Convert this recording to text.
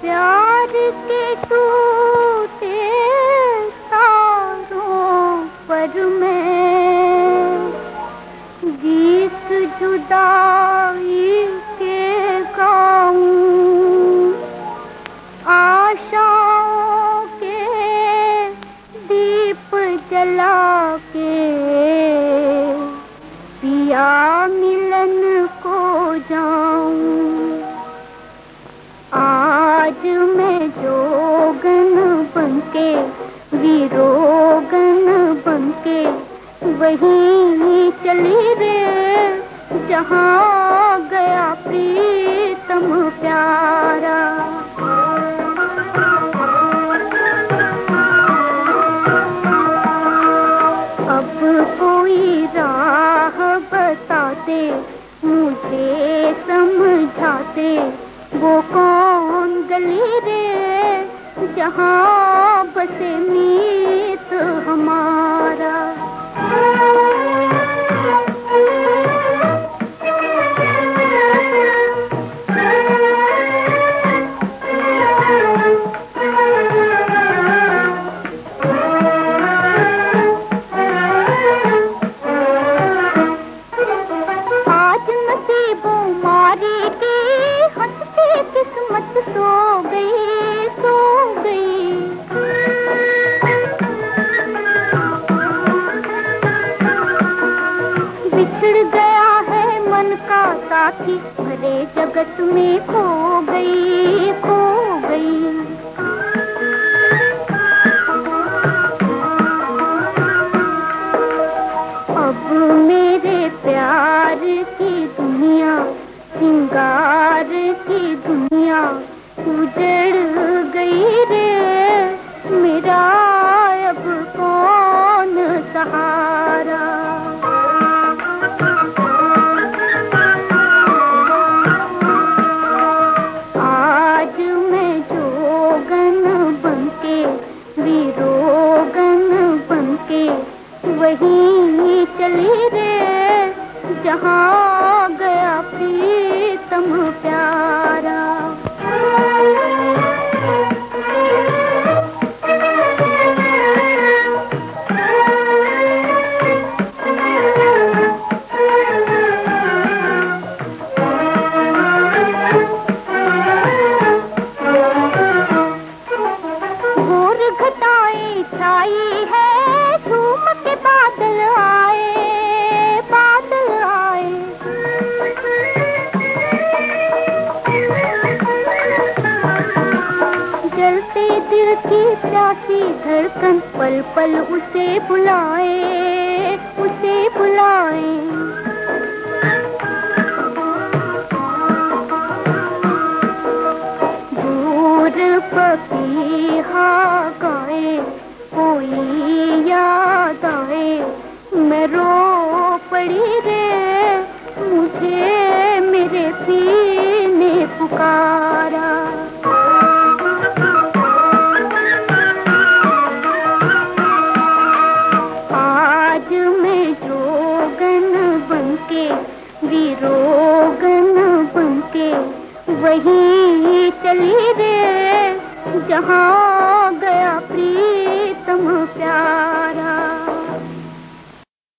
پیار کے ٹوٹے تاروں پر میں گیت جدائی کے گاؤں آشاؤں کے دیپ جلا کے پیا بن کے ویروگن بن کے وہیں چلی رے۔ جہاں گیا پریتم پیارا۔ اب کوئی راہ بتاتے، مجھے سمجھاتے، وہ کون گلی رے؟ جہاں بسے میت ہمارا ہے کا ساتھی بھرے جگت میں کھو گئی کھو گئی۔ اب میرے پیار کی دنیا، سنگار کی دنیا، اجڑ جہاں گیا پریتم پیارا؟ گور گھٹائیں چھائی جلتے کی پیاسی دھڑکن پل پل اسے بلائے اسے بلائے۔ کوئی یاد آئے۔ کے ویروگن بن کے وہی چلی رے جہاں گیا پریتم پیار۔